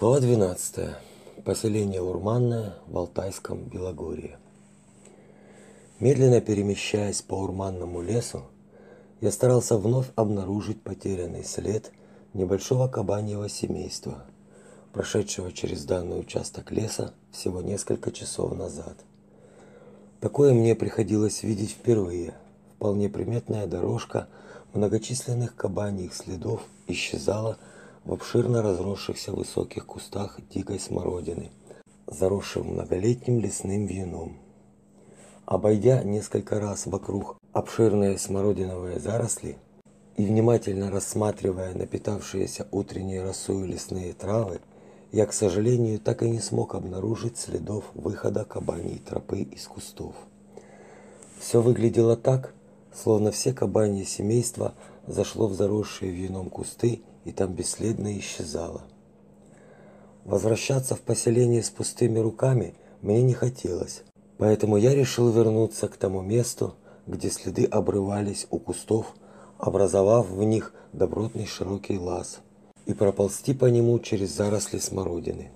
Глава 12. Поселение Урманное в Алтайском Белогорье. Медленно перемещаясь по урманному лесу, я старался вновь обнаружить потерянный след небольшого кабаньего семейства, прошедшего через данный участок леса всего несколько часов назад. Такое мне приходилось видеть впервые. Вполне приметная дорожка многочисленных кабаньих следов исчезала в обширно разросшихся высоких кустах дикой смородины, заросшим многолетним лесным вьюном. Обойдя несколько раз вокруг обширные смородиновые заросли и внимательно рассматривая напитавшиеся утренней росой лесные травы, я, к сожалению, так и не смог обнаружить следов выхода кабаньей тропы из кустов. Все выглядело так, словно все кабаньи семейства зашло в заросшие вьюном кусты и там бесследно исчезала. Возвращаться в поселение с пустыми руками мне не хотелось, поэтому я решил вернуться к тому месту, где следы обрывались у кустов, образовав в них добротный широкий лаз, и проползти по нему через заросли смородины.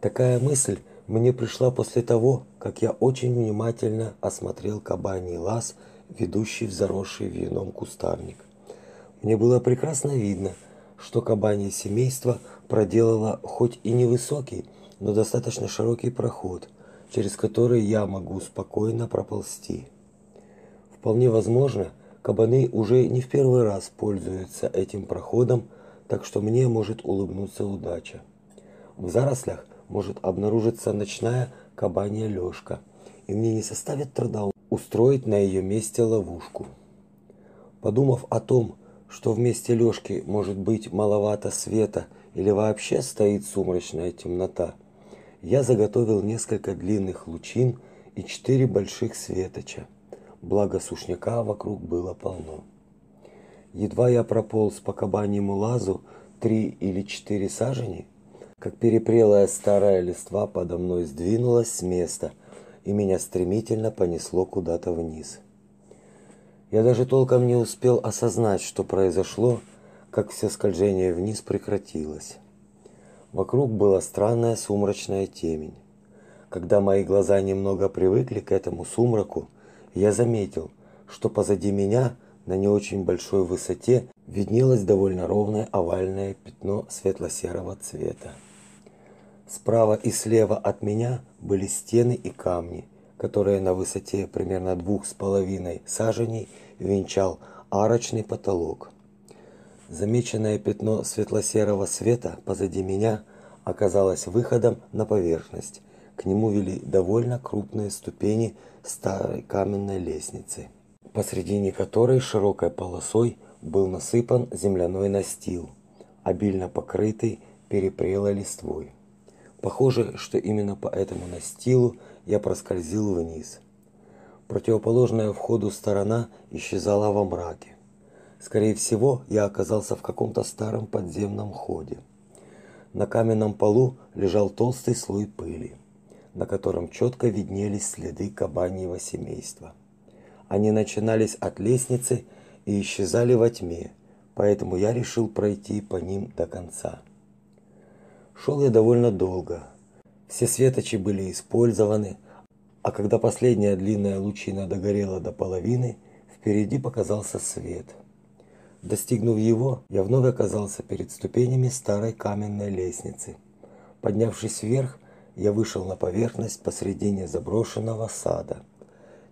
Такая мысль мне пришла после того, как я очень внимательно осмотрел кабаний лаз, ведущий в заросший вьюном кустарник. Мне было прекрасно видно, что кабанье семейство проделало хоть и невысокий, но достаточно широкий проход, через который я могу спокойно проползти. Вполне возможно, кабаны уже не в первый раз пользуются этим проходом, так что мне может улыбнуться удача. В зарослях может обнаружиться ночная кабанья лёжка, и мне не составит труда устроить на ее месте ловушку. Подумав о том, что вместе Лёшки может быть маловато света или вообще стоит сумрачная темнота, я заготовил несколько длинных лучин и четыре больших светоча. Благо сушняка вокруг было полно. Едва я прополз по кабаньему лазу три или четыре сажени, как перепрелая старая листва подо мной сдвинулась с места, и меня стремительно понесло куда-то вниз. Я даже толком не успел осознать, что произошло, как все скольжение вниз прекратилось. Вокруг была странная сумрачная темень. Когда мои глаза немного привыкли к этому сумраку, я заметил, что позади меня на не очень большой высоте виднелось довольно ровное овальное пятно светло-серого цвета. Справа и слева от меня были стены и камни, которые на высоте примерно двух с половиной саженей венчал арочный потолок. Замеченное пятно светло-серого света позади меня оказалось выходом на поверхность. К нему вели довольно крупные ступени старой каменной лестницы, посредине которой широкой полосой был насыпан земляной настил, обильно покрытый перепрелой листвой. Похоже, что именно по этому настилу я проскользил вниз. Противоположная входу сторона исчезала во мраке. Скорее всего, я оказался в каком-то старом подземном ходе. На каменном полу лежал толстый слой пыли, на котором четко виднелись следы кабаньего семейства. Они начинались от лестницы и исчезали во тьме, поэтому я решил пройти по ним до конца. Шел я довольно долго. Все светочи были использованы, а когда последняя длинная лучина догорела до половины, впереди показался свет. Достигнув его, я вновь оказался перед ступенями старой каменной лестницы. Поднявшись вверх, я вышел на поверхность посредине заброшенного сада.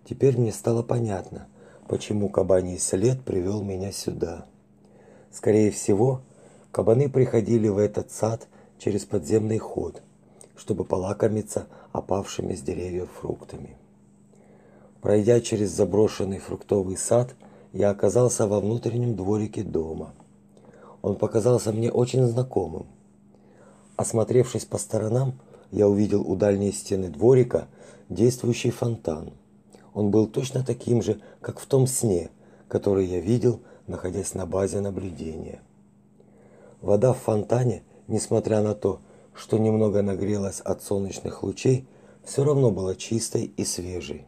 Теперь мне стало понятно, почему кабаний след привел меня сюда. Скорее всего, кабаны приходили в этот сад через подземный ход, чтобы полакомиться опавшими с деревьев фруктами. Пройдя через заброшенный фруктовый сад, я оказался во внутреннем дворике дома. Он показался мне очень знакомым. Осмотревшись по сторонам, я увидел у дальней стены дворика действующий фонтан. Он был точно таким же, как в том сне, который я видел, находясь на базе наблюдения. Вода в фонтане, несмотря на то, что немного нагрелась от солнечных лучей, все равно была чистой и свежей.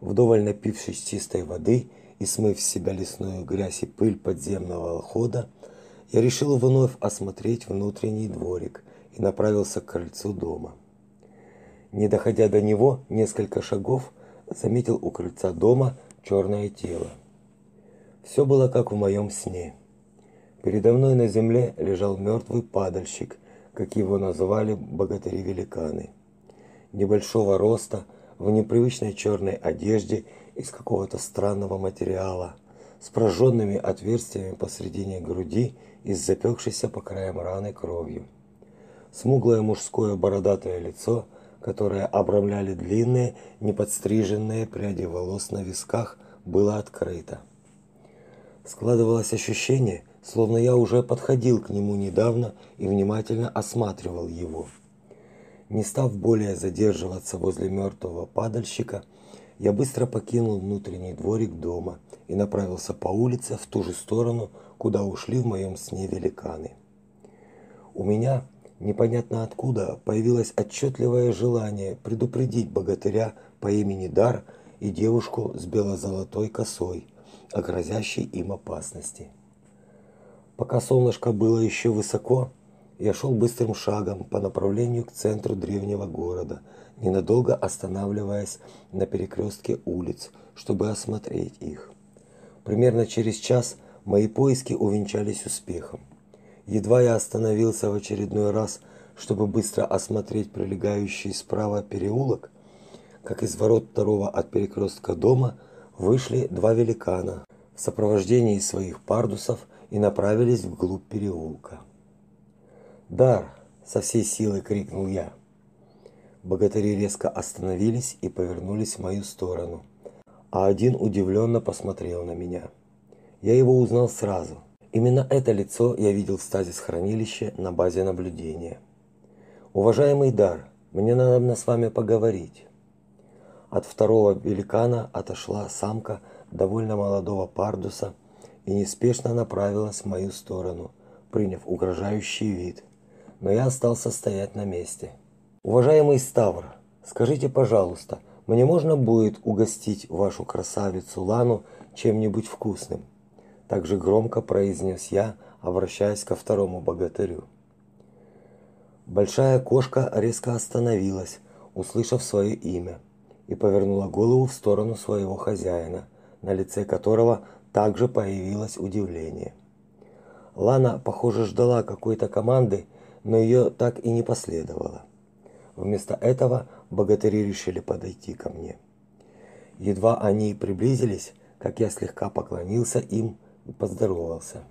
Вдоволь напившись чистой воды и смыв с себя лесную грязь и пыль подземного хода, я решил вновь осмотреть внутренний дворик и направился к крыльцу дома. Не доходя до него несколько шагов, заметил у крыльца дома черное тело. Все было как в моем сне. Передо мной на земле лежал мертвый падальщик, как его называли богатыри-великаны. Небольшого роста, в непривычной черной одежде из какого-то странного материала, с прожженными отверстиями посредине груди и с запекшейся по краям раны кровью. Смуглое мужское бородатое лицо, которое обрамляли длинные, неподстриженные пряди волос на висках, было открыто. Складывалось ощущение, словно я уже подходил к нему недавно и внимательно осматривал его. Не став более задерживаться возле мертвого падальщика, я быстро покинул внутренний дворик дома и направился по улице в ту же сторону, куда ушли в моем сне великаны. У меня, непонятно откуда, появилось отчетливое желание предупредить богатыря по имени Дар и девушку с бело-золотой косой о грозящей им опасности. Пока солнышко было еще высоко, я шел быстрым шагом по направлению к центру древнего города, ненадолго останавливаясь на перекрестке улиц, чтобы осмотреть их. Примерно через час мои поиски увенчались успехом. Едва я остановился в очередной раз, чтобы быстро осмотреть прилегающий справа переулок, как из ворот второго от перекрестка дома вышли два великана в сопровождении своих пардусов и направились вглубь переулка. "Дар!" со всей силы крикнул я. Богатыри резко остановились и повернулись в мою сторону, а один удивленно посмотрел на меня. Я его узнал сразу. Именно это лицо я видел в стазис хранилища на базе наблюдения. Уважаемый Дар, мне надо с вами поговорить. От второго великана отошла самка довольно молодого пардуса и неспешно направилась в мою сторону, приняв угрожающий вид но я остался стоять на месте. Уважаемый Ставр, скажите, пожалуйста, мне можно будет угостить вашу красавицу Лану чем-нибудь вкусным? также громко произнес я, обращаясь ко второму богатырю. Большая кошка резко остановилась, услышав свое имя, и повернула голову в сторону своего хозяина, на лице которого также появилось удивление. Лана, похоже, ждала какой-то команды но ее так и не последовало. Вместо этого богатыри решили подойти ко мне. Едва они приблизились, как я слегка поклонился им и поздоровался.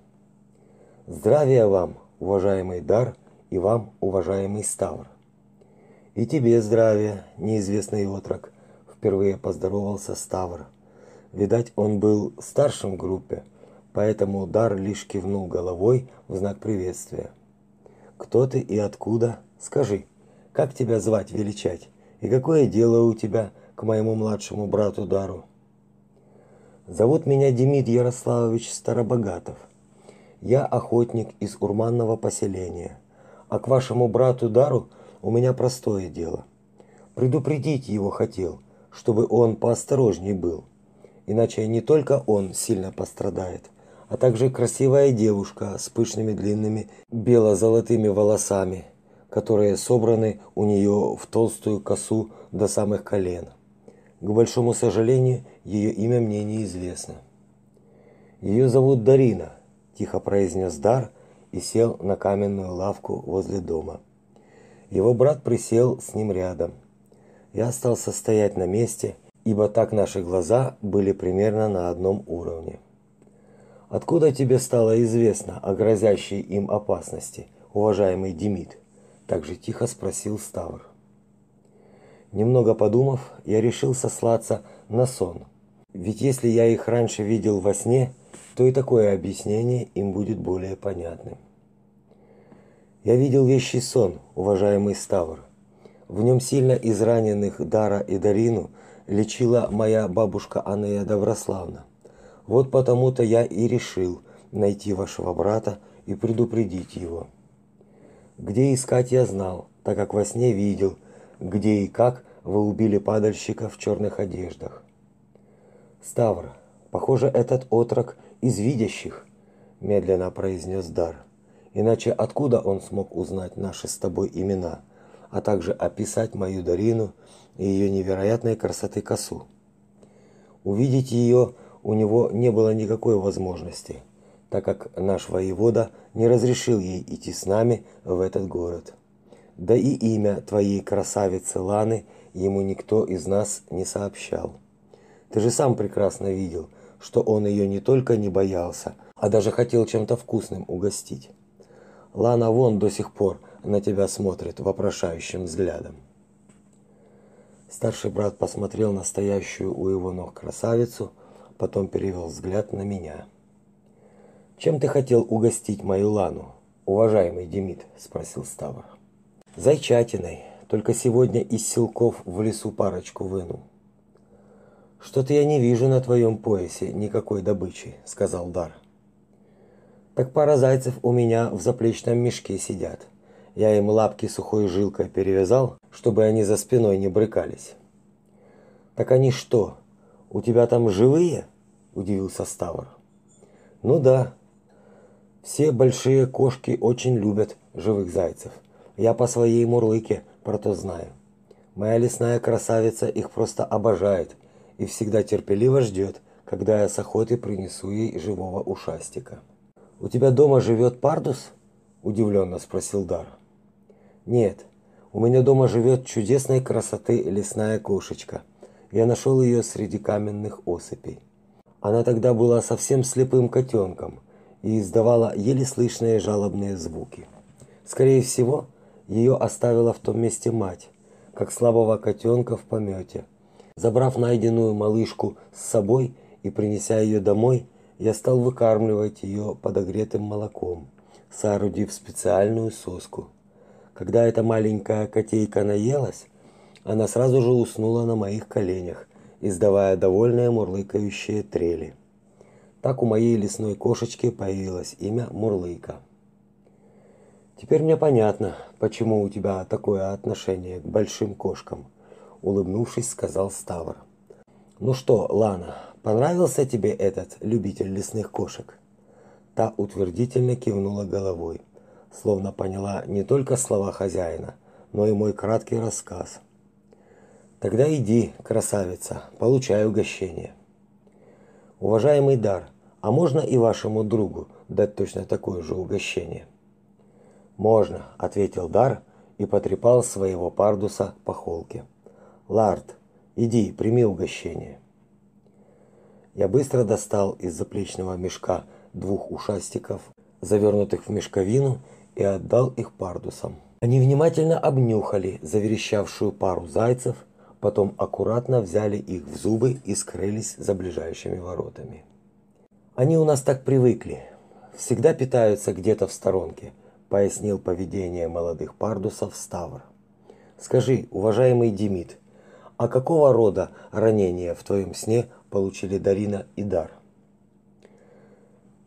Здравия вам, уважаемый Дар, и вам, уважаемый Ставр. И тебе здравия, неизвестный отрок, впервые поздоровался Ставр. Видать, он был старшим в группе, поэтому Дар лишь кивнул головой в знак приветствия. Кто ты и откуда? Скажи, как тебя звать величать? И какое дело у тебя к моему младшему брату Дару? Зовут меня Демид Ярославович Старобогатов. Я охотник из урманного поселения. А к вашему брату Дару у меня простое дело. Предупредить его хотел, чтобы он поосторожней был. Иначе не только он сильно пострадает, а также красивая девушка с пышными длинными бело-золотыми волосами, которые собраны у нее в толстую косу до самых колен. К большому сожалению, ее имя мне неизвестно. Ее зовут Дарина, тихо произнес Дар и сел на каменную лавку возле дома. Его брат присел с ним рядом. Я остался стоять на месте, ибо так наши глаза были примерно на одном уровне. Откуда тебе стало известно о грозящей им опасности, уважаемый Демид? также тихо спросил Ставр. Немного подумав, я решил сослаться на сон. Ведь если я их раньше видел во сне, то и такое объяснение им будет более понятным. Я видел вещий сон, уважаемый Ставр. В нем сильно израненных Дара и Дарину лечила моя бабушка Анея Доброславна. Вот потому-то я и решил найти вашего брата и предупредить его. Где искать я знал, так как во сне видел, где и как вы убили падальщика в черных одеждах. Ставр, похоже, этот отрок из видящих, медленно произнес Дар. Иначе откуда он смог узнать наши с тобой имена, а также описать мою Дарину и ее невероятной красоты косу? Увидеть ее у него не было никакой возможности, так как наш воевода не разрешил ей идти с нами в этот город. Да и имя твоей красавицы Ланы ему никто из нас не сообщал. Ты же сам прекрасно видел, что он ее не только не боялся, а даже хотел чем-то вкусным угостить. Лана вон до сих пор на тебя смотрит вопрошающим взглядом. Старший брат посмотрел на стоящую у его ног красавицу, потом перевел взгляд на меня. Чем ты хотел угостить мою Лану, уважаемый Демид, спросил Ставр. Зайчатиной, только сегодня из силков в лесу парочку вынул. Что-то я не вижу на твоем поясе никакой добычи, сказал Дар. Так пара зайцев у меня в заплечном мешке сидят. Я им лапки сухой жилкой перевязал, чтобы они за спиной не брыкались. Так они что? У тебя там живые? удивился Ставр. Ну да. Все большие кошки очень любят живых зайцев. Я по своей мурлыке про то знаю. Моя лесная красавица их просто обожает и всегда терпеливо ждет, когда я с охоты принесу ей живого ушастика. У тебя дома живет пардус? удивленно спросил Дар. Нет, у меня дома живет чудесной красоты лесная кошечка. Я нашел ее среди каменных осыпей. Она тогда была совсем слепым котенком и издавала еле слышные жалобные звуки. Скорее всего, ее оставила в том месте мать, как слабого котенка в помете, Забрав найденную малышку с собой и принеся ее домой, я стал выкармливать ее подогретым молоком, соорудив специальную соску. Когда эта маленькая котейка наелась, она сразу же уснула на моих коленях, издавая довольные мурлыкающие трели. Так у моей лесной кошечки появилось имя Мурлыка. Теперь мне понятно, почему у тебя такое отношение к большим кошкам улыбнувшись, сказал Ставр. Ну что, Лана, понравился тебе этот любитель лесных кошек? Та утвердительно кивнула головой, словно поняла не только слова хозяина, но и мой краткий рассказ. Тогда иди, красавица, получай угощение. Уважаемый Дар, а можно и вашему другу дать точно такое же угощение? Можно, ответил Дар и потрепал своего пардуса по холке. Лард, иди, прими угощение. Я быстро достал из заплечного мешка двух ушастиков, завернутых в мешковину, и отдал их пардусам. Они внимательно обнюхали заверещавшую пару зайцев, потом аккуратно взяли их в зубы и скрылись за ближайшими воротами. Они у нас так привыкли, всегда питаются где-то в сторонке, пояснил поведение молодых пардусов Ставр. Скажи, уважаемый Демид, а какого рода ранения в твоем сне получили Дарина и Дар?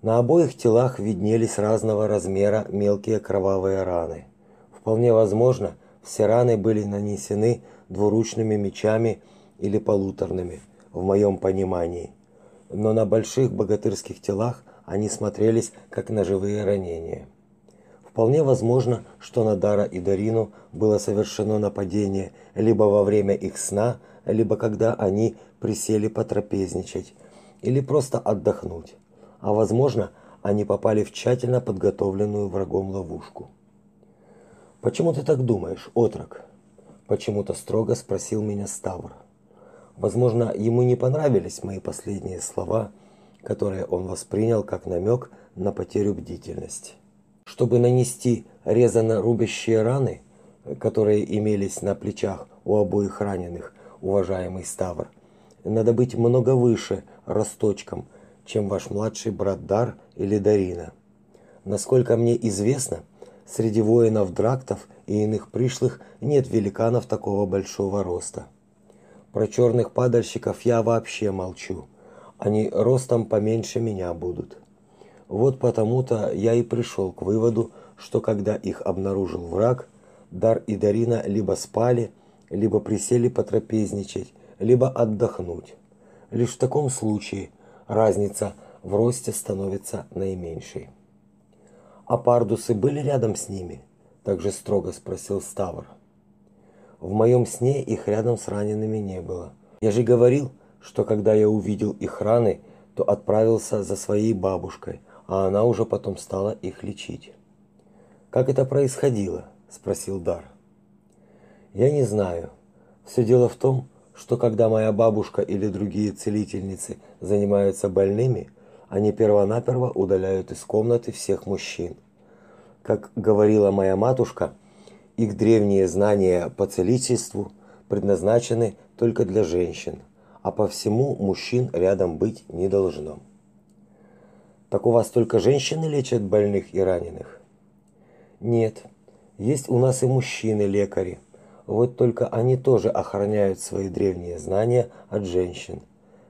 На обоих телах виднелись разного размера мелкие кровавые раны. Вполне возможно, все раны были нанесены двуручными мечами или полуторными, в моем понимании. Но на больших богатырских телах они смотрелись как ножевые ранения. Вполне возможно, что на Дара и Дарину было совершено нападение либо во время их сна, либо когда они присели потрапезничать, или просто отдохнуть. А возможно, они попали в тщательно подготовленную врагом ловушку. Почему ты так думаешь, отрок? Почему-то строго спросил меня Ставр. Возможно, ему не понравились мои последние слова, которые он воспринял как намек на потерю бдительности чтобы нанести резано-рубящие раны, которые имелись на плечах у обоих раненых, уважаемый Ставр, надо быть много выше росточком, чем ваш младший брат Дар или Дарина. Насколько мне известно, среди воинов драктов и иных пришлых нет великанов такого большого роста. Про черных падальщиков я вообще молчу. Они ростом поменьше меня будут. Вот потому-то я и пришел к выводу, что когда их обнаружил враг, Дар и Дарина либо спали, либо присели потрапезничать, либо отдохнуть. Лишь в таком случае разница в росте становится наименьшей. А пардусы были рядом с ними? также строго спросил Ставр. В моем сне их рядом с ранеными не было. Я же говорил, что когда я увидел их раны, то отправился за своей бабушкой, а она уже потом стала их лечить. Как это происходило? спросил Дар. Я не знаю. Все дело в том, что когда моя бабушка или другие целительницы занимаются больными, они первонаперво удаляют из комнаты всех мужчин. Как говорила моя матушка, их древние знания по целительству предназначены только для женщин, а по всему мужчин рядом быть не должно. Так у вас только женщины лечат больных и раненых? Нет, есть у нас и мужчины-лекари. Вот только они тоже охраняют свои древние знания от женщин.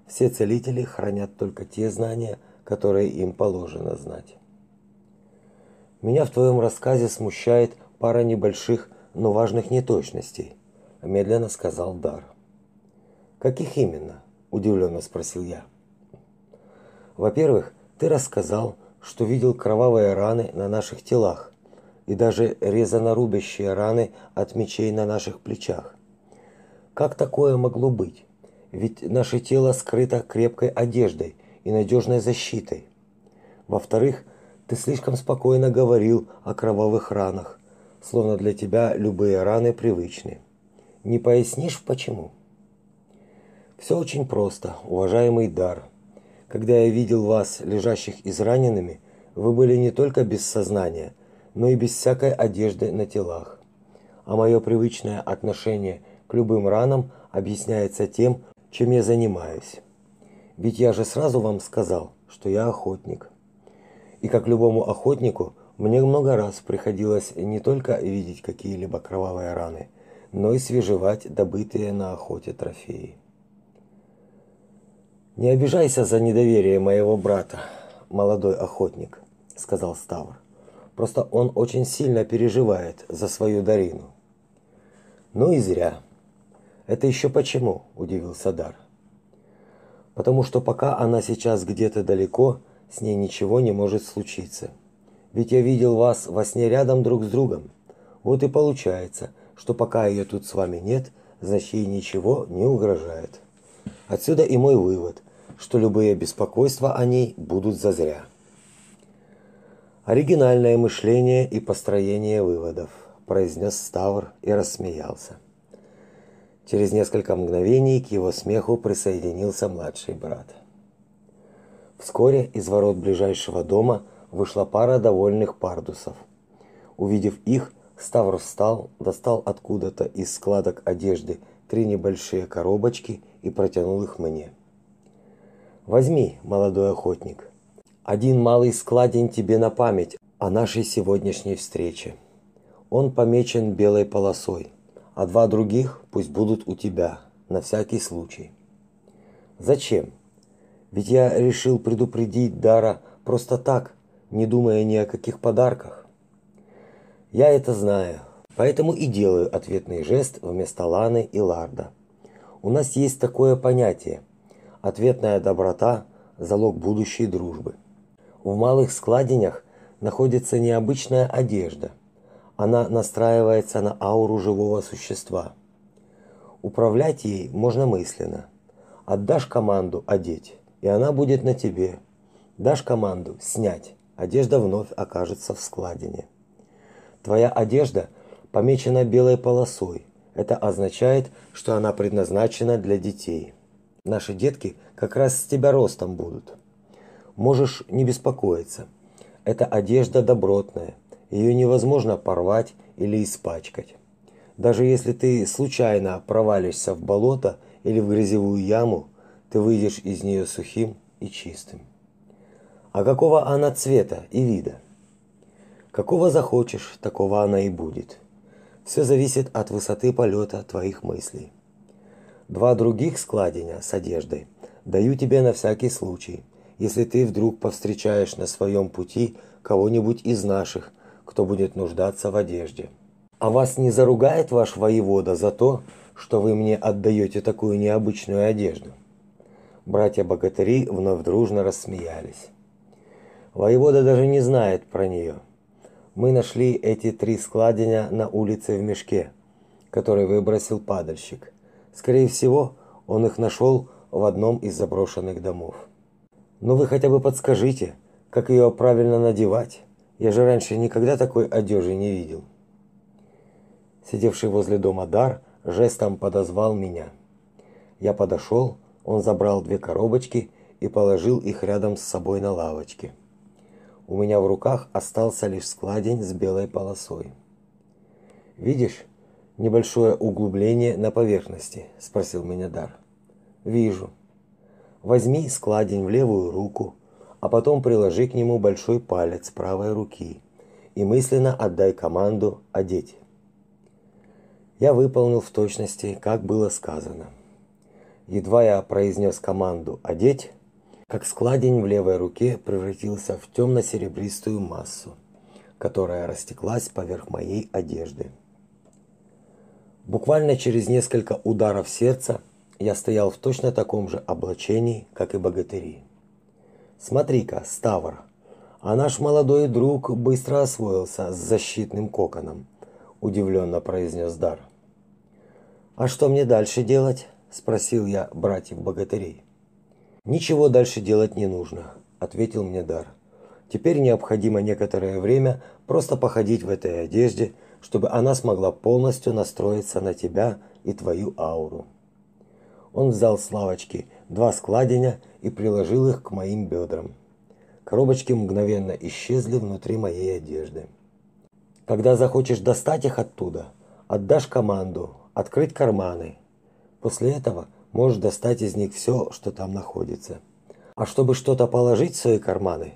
Все целители хранят только те знания, которые им положено знать. Меня в твоем рассказе смущает пара небольших, но важных неточностей, медленно сказал Дар. Каких именно? удивленно спросил я. Во-первых, ты рассказал, что видел кровавые раны на наших телах и даже резано-рубящие раны от мечей на наших плечах. Как такое могло быть? Ведь наше тело скрыто крепкой одеждой и надежной защитой. Во-вторых, ты слишком спокойно говорил о кровавых ранах, словно для тебя любые раны привычны. Не пояснишь почему? Все очень просто, уважаемый Дар. Когда я видел вас, лежащих израненными, вы были не только без сознания, но и без всякой одежды на телах. А мое привычное отношение к любым ранам объясняется тем, чем я занимаюсь. Ведь я же сразу вам сказал, что я охотник. И как любому охотнику, мне много раз приходилось не только видеть какие-либо кровавые раны, но и свежевать добытые на охоте трофеи. Не обижайся за недоверие моего брата, молодой охотник, сказал Ставр. Просто он очень сильно переживает за свою Дарину. Ну и зря. Это еще почему? удивился Дар. Потому что пока она сейчас где-то далеко, с ней ничего не может случиться. Ведь я видел вас во сне рядом друг с другом. Вот и получается, что пока ее тут с вами нет, значит ей ничего не угрожает. Отсюда и мой вывод, что любые беспокойства о ней будут зазря. Оригинальное мышление и построение выводов, произнес Ставр и рассмеялся. Через несколько мгновений к его смеху присоединился младший брат. Вскоре из ворот ближайшего дома вышла пара довольных пардусов. Увидев их, Ставр встал, достал откуда-то из складок одежды три небольшие коробочки и протянул их мне. Возьми, молодой охотник, один малый складень тебе на память о нашей сегодняшней встрече. Он помечен белой полосой, а два других пусть будут у тебя, на всякий случай. Зачем? Ведь я решил предупредить Дара просто так, не думая ни о каких подарках. Я это знаю, поэтому и делаю ответный жест вместо Ланы и Ларда. У нас есть такое понятие – ответная доброта – залог будущей дружбы. В малых складенях находится необычная одежда. Она настраивается на ауру живого существа. Управлять ей можно мысленно. Отдашь команду одеть, и она будет на тебе. Дашь команду снять, одежда вновь окажется в складине. Твоя одежда помечена белой полосой. Это означает, что она предназначена для детей. Наши детки как раз с тебя ростом будут можешь не беспокоиться. Эта одежда добротная, ее невозможно порвать или испачкать. Даже если ты случайно провалишься в болото или в грязевую яму, ты выйдешь из нее сухим и чистым. А какого она цвета и вида? Какого захочешь, такого она и будет. Все зависит от высоты полета твоих мыслей. Два других складения с одеждой даю тебе на всякий случай – если ты вдруг повстречаешь на своем пути кого-нибудь из наших, кто будет нуждаться в одежде. А вас не заругает ваш воевода за то, что вы мне отдаете такую необычную одежду? Братья-богатыри вновь дружно рассмеялись. Воевода даже не знает про нее. Мы нашли эти три складения на улице в мешке, который выбросил падальщик. Скорее всего, он их нашел в одном из заброшенных домов. Но вы хотя бы подскажите, как ее правильно надевать? Я же раньше никогда такой одежды не видел. Сидевший возле дома Дар жестом подозвал меня. Я подошел, он забрал две коробочки и положил их рядом с собой на лавочке. У меня в руках остался лишь складень с белой полосой. Видишь, небольшое углубление на поверхности, спросил меня Дар. Вижу. Возьми складень в левую руку, а потом приложи к нему большой палец правой руки и мысленно отдай команду одеть. Я выполнил в точности, как было сказано. Едва я произнес команду одеть, как складень в левой руке превратился в темно серебристую массу, которая растеклась поверх моей одежды. Буквально через несколько ударов сердца я стоял в точно таком же облачении, как и богатыри. Смотри-ка, Ставр, а наш молодой друг быстро освоился с защитным коконом, удивленно произнес Дар. А что мне дальше делать? спросил я братьев-богатырей. Ничего дальше делать не нужно, ответил мне Дар. Теперь необходимо некоторое время просто походить в этой одежде, чтобы она смогла полностью настроиться на тебя и твою ауру. Он взял с лавочки два складеня и приложил их к моим бедрам. Коробочки мгновенно исчезли внутри моей одежды. Когда захочешь достать их оттуда, отдашь команду открыть карманы. После этого можешь достать из них все, что там находится. А чтобы что-то положить в свои карманы,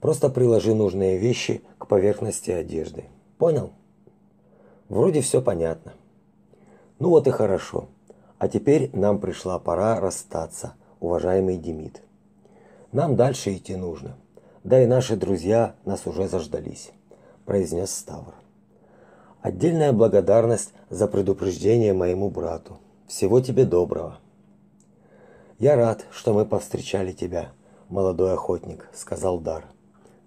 просто приложи нужные вещи к поверхности одежды. Понял? Вроде все понятно. Ну вот и хорошо. А теперь нам пришла пора расстаться, уважаемый Демид. Нам дальше идти нужно. Да и наши друзья нас уже заждались, произнес Ставр. Отдельная благодарность за предупреждение моему брату. Всего тебе доброго. Я рад, что мы повстречали тебя, молодой охотник, сказал Дар.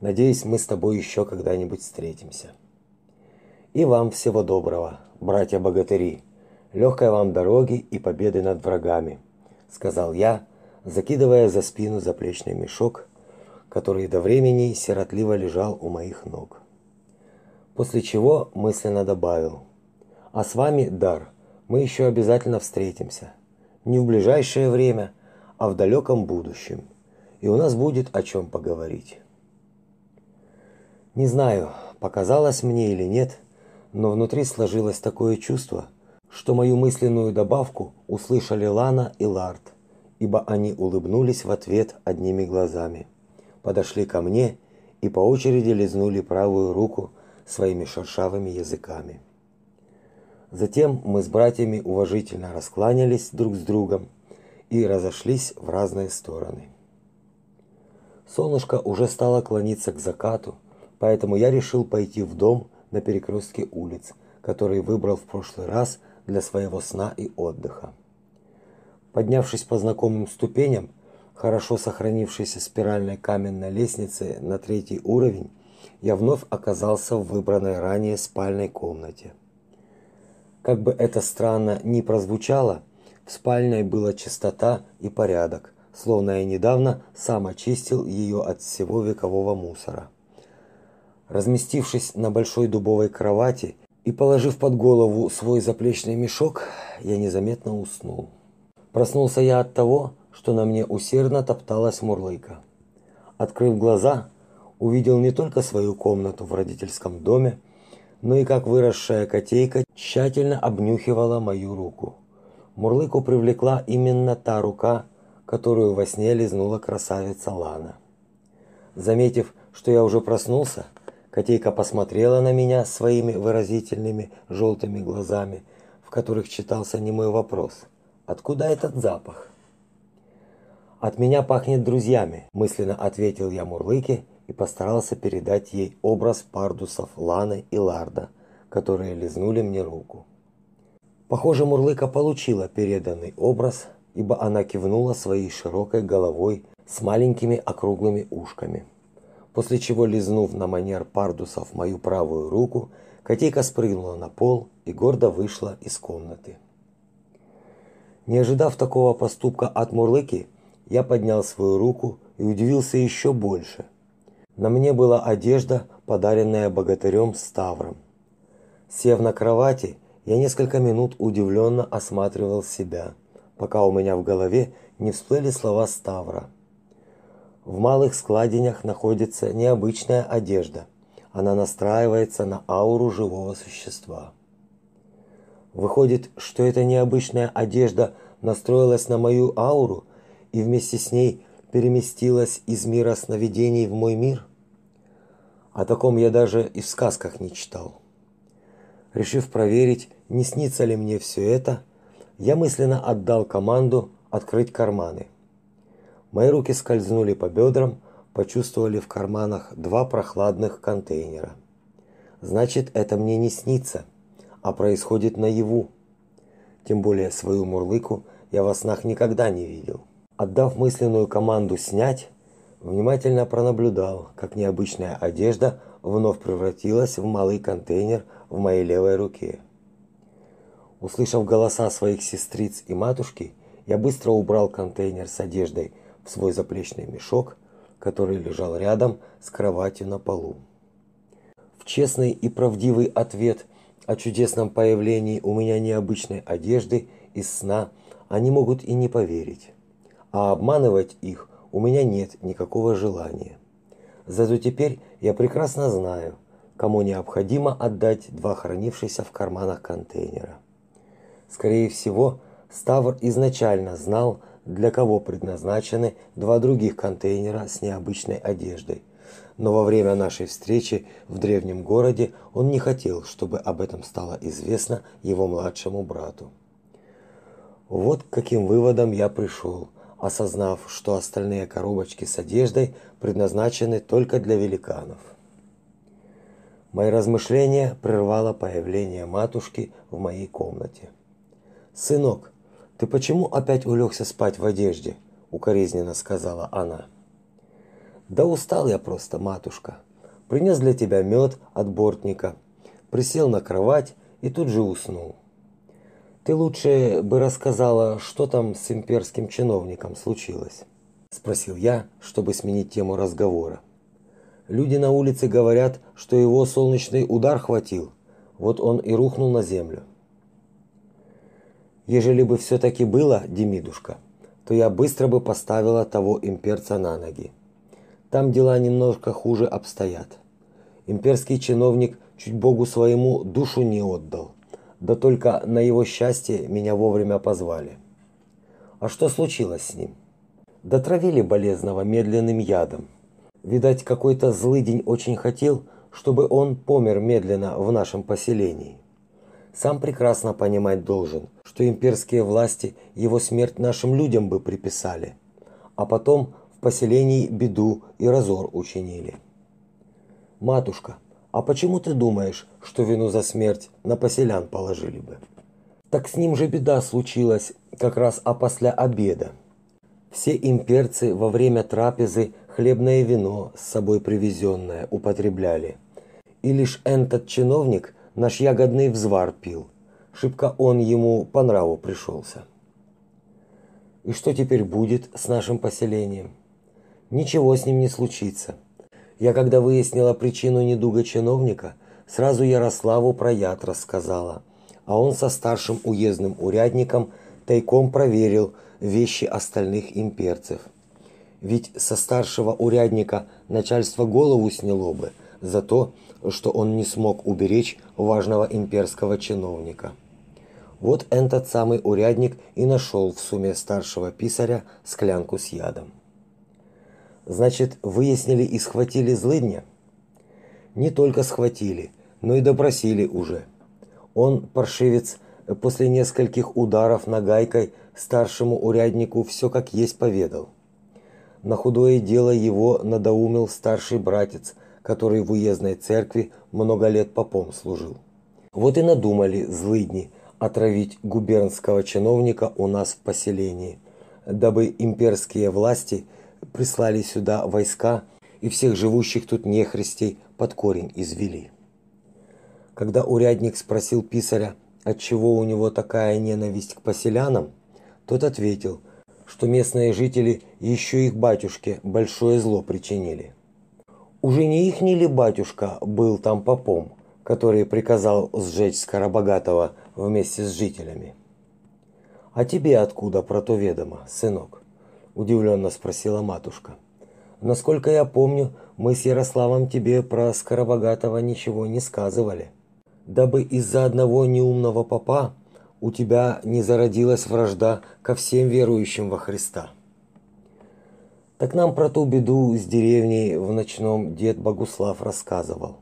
Надеюсь, мы с тобой еще когда-нибудь встретимся. И вам всего доброго, братья-богатыри Легкой вам дороги и победы над врагами, сказал я, закидывая за спину заплечный мешок, который до времени сиротливо лежал у моих ног. После чего мысленно добавил: "А с вами, Дар, мы еще обязательно встретимся. Не в ближайшее время, а в далеком будущем. И у нас будет о чем поговорить". Не знаю, показалось мне или нет, но внутри сложилось такое чувство, что мою мысленную добавку услышали Лана и Ларт, ибо они улыбнулись в ответ одними глазами. Подошли ко мне и по очереди лизнули правую руку своими шершавыми языками. Затем мы с братьями уважительно раскланялись друг с другом и разошлись в разные стороны. Солнышко уже стало клониться к закату, поэтому я решил пойти в дом на перекрестке улиц, который выбрал в прошлый раз – для своего сна и отдыха. Поднявшись по знакомым ступеням, хорошо сохранившейся спиральной каменной лестнице на третий уровень, я вновь оказался в выбранной ранее спальной комнате. Как бы это странно ни прозвучало, в спальной была чистота и порядок, словно я недавно сам очистил ее от всего векового мусора. Разместившись на большой дубовой кровати и, положив под голову свой заплечный мешок, я незаметно уснул. Проснулся я от того, что на мне усердно топталась Мурлыка. Открыв глаза, увидел не только свою комнату в родительском доме, но и как выросшая котейка тщательно обнюхивала мою руку. Мурлыку привлекла именно та рука, которую во сне лизнула красавица Лана. Заметив, что я уже проснулся, Котейка посмотрела на меня своими выразительными желтыми глазами, в которых читался немой вопрос: "Откуда этот запах?" "От меня пахнет друзьями", мысленно ответил я Мурлыке и постарался передать ей образ пардусов Ланы и Ларда, которые лизнули мне руку. Похоже, Мурлыка получила переданный образ, ибо она кивнула своей широкой головой с маленькими округлыми ушками. После чего, лизнув на манер пардусов мою правую руку, котейка спрыгнула на пол и гордо вышла из комнаты. Не ожидав такого поступка от Мурлыки, я поднял свою руку и удивился еще больше. На мне была одежда, подаренная богатырем Ставром. Сев на кровати, я несколько минут удивленно осматривал себя, пока у меня в голове не всплыли слова Ставра. В малых складенях находится необычная одежда. Она настраивается на ауру живого существа. Выходит, что эта необычная одежда настроилась на мою ауру и вместе с ней переместилась из мира сновидений в мой мир? О таком я даже и в сказках не читал. Решив проверить, не снится ли мне все это, я мысленно отдал команду открыть карманы. Мои руки скользнули по бедрам, почувствовали в карманах два прохладных контейнера. Значит, это мне не снится, а происходит наяву. Тем более свою мурлыку я во снах никогда не видел. Отдав мысленную команду снять, внимательно пронаблюдал, как необычная одежда вновь превратилась в малый контейнер в моей левой руке. Услышав голоса своих сестриц и матушки, я быстро убрал контейнер с одеждой в свой заплечный мешок, который лежал рядом с кроватью на полу. В честный и правдивый ответ о чудесном появлении у меня необычной одежды из сна – они могут и не поверить. А обманывать их у меня нет никакого желания. Зато теперь я прекрасно знаю, кому необходимо отдать два хранившихся в карманах контейнера. Скорее всего, Ставр изначально знал, для кого предназначены два других контейнера с необычной одеждой. Но во время нашей встречи в древнем городе он не хотел, чтобы об этом стало известно его младшему брату. Вот к каким выводом я пришел, осознав, что остальные коробочки с одеждой предназначены только для великанов. Мои размышления прервало появление матушки в моей комнате. «Сынок, ты почему опять улегся спать в одежде?» – укоризненно сказала она. «Да устал я просто, матушка. Принес для тебя мед от бортника, присел на кровать и тут же уснул. Ты лучше бы рассказала, что там с имперским чиновником случилось, спросил я, чтобы сменить тему разговора. Люди на улице говорят, что его солнечный удар хватил, вот он и рухнул на землю. Ежели бы все таки было, Демидушка, то я быстро бы поставила того имперца на ноги. Там дела немножко хуже обстоят. Имперский чиновник чуть богу своему душу не отдал да только на его счастье меня вовремя позвали. А что случилось с ним? Дотравили болезного медленным ядом. Видать, какой-то злый день очень хотел, чтобы он помер медленно в нашем поселении. Сам прекрасно понимать должен, что имперские власти его смерть нашим людям бы приписали, а потом в поселении беду и разор учинили. Матушка, а почему ты думаешь, что вину за смерть на поселян положили бы? Так с ним же беда случилась как раз опосля обеда. Все имперцы во время трапезы хлебное вино с собой привезенное употребляли. И лишь этот чиновник наш ягодный взвар пил. Шибко он ему по нраву пришелся. И что теперь будет с нашим поселением? Ничего с ним не случится. Я когда выяснила причину недуга чиновника, сразу Ярославу про яд рассказала, а он со старшим уездным урядником тайком проверил вещи остальных имперцев. Ведь со старшего урядника начальство голову сняло бы за то, что он не смог уберечь важного имперского чиновника. Вот этот самый урядник и нашел в сумме старшего писаря склянку с ядом. Значит, выяснили и схватили злыдня? Не только схватили, но и допросили уже. Он, паршивец, после нескольких ударов нагайкой старшему уряднику все как есть поведал. На худое дело его надоумил старший братец, который в уездной церкви много лет попом служил. Вот и надумали злыдни отравить губернского чиновника у нас в поселении, дабы имперские власти – прислали сюда войска и всех живущих тут нехристей под корень извели. Когда урядник спросил писаря, отчего у него такая ненависть к поселянам, тот ответил, что местные жители еще их батюшке большое зло причинили. Уже не их ли батюшка был там попом, который приказал сжечь Скоробогатого вместе с жителями? А тебе откуда про то ведомо, сынок? удивленно спросила матушка. Насколько я помню, мы с Ярославом тебе про Скоробогатого ничего не сказывали. Дабы из-за одного неумного попа у тебя не зародилась вражда ко всем верующим во Христа. Так нам про ту беду с деревней в ночном дед Богуслав рассказывал.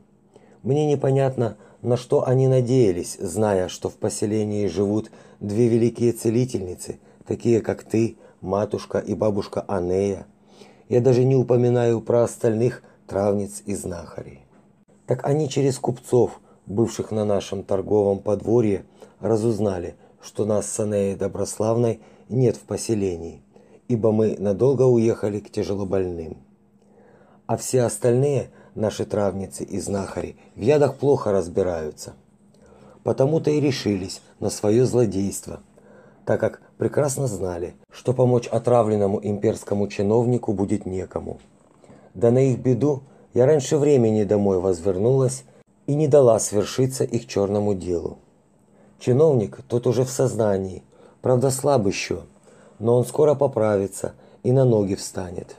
Мне непонятно, на что они надеялись, зная, что в поселении живут две великие целительницы, такие как ты, матушка и бабушка Анея. Я даже не упоминаю про остальных травниц и знахарей. Так они через купцов, бывших на нашем торговом подворье, разузнали, что нас с Анеей Доброславной нет в поселении, ибо мы надолго уехали к тяжелобольным. А все остальные, наши травницы и знахари, в ядах плохо разбираются. Потому-то и решились на свое злодейство, так как прекрасно знали, что помочь отравленному имперскому чиновнику будет некому. Да на их беду я раньше времени домой возвернулась и не дала свершиться их черному делу. Чиновник тот уже в сознании, правда слаб еще, но он скоро поправится и на ноги встанет.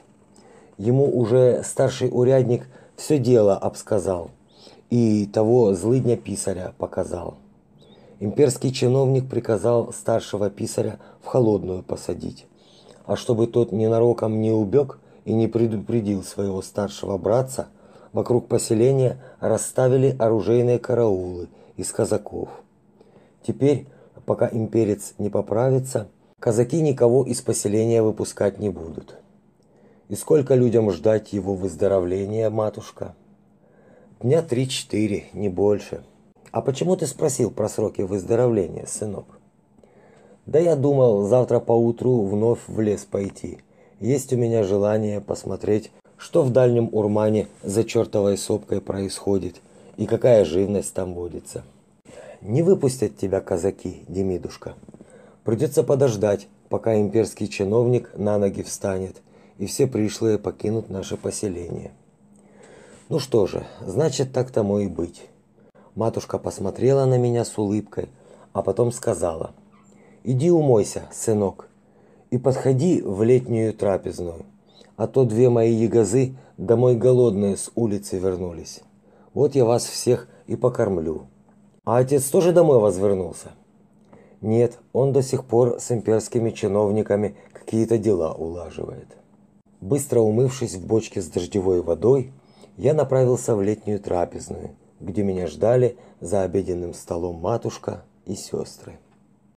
Ему уже старший урядник все дело обсказал и того злыдня писаря показал. Имперский чиновник приказал старшего писаря в холодную посадить, а чтобы тот ненароком не убег и не предупредил своего старшего братца, вокруг поселения расставили оружейные караулы из казаков. Теперь, пока имперец не поправится, казаки никого из поселения выпускать не будут. И сколько людям ждать его выздоровления, матушка? Дня три-четыре, не больше. А почему ты спросил про сроки выздоровления, сынок? Да я думал завтра поутру вновь в лес пойти. Есть у меня желание посмотреть, что в дальнем Урмане за чертовой сопкой происходит и какая живность там водится. Не выпустят тебя казаки, Демидушка. Придется подождать, пока имперский чиновник на ноги встанет, и все пришлые покинут наше поселение. Ну что же, значит, так тому и быть. Матушка посмотрела на меня с улыбкой, а потом сказала: "Иди умойся, сынок, и подходи в летнюю трапезную, а то две мои ягозы домой голодные с улицы вернулись. Вот я вас всех и покормлю". А отец тоже домой возвернулся? Нет, он до сих пор с имперскими чиновниками какие-то дела улаживает. Быстро умывшись в бочке с дождевой водой, я направился в летнюю трапезную, где меня ждали за обеденным столом матушка и сестры.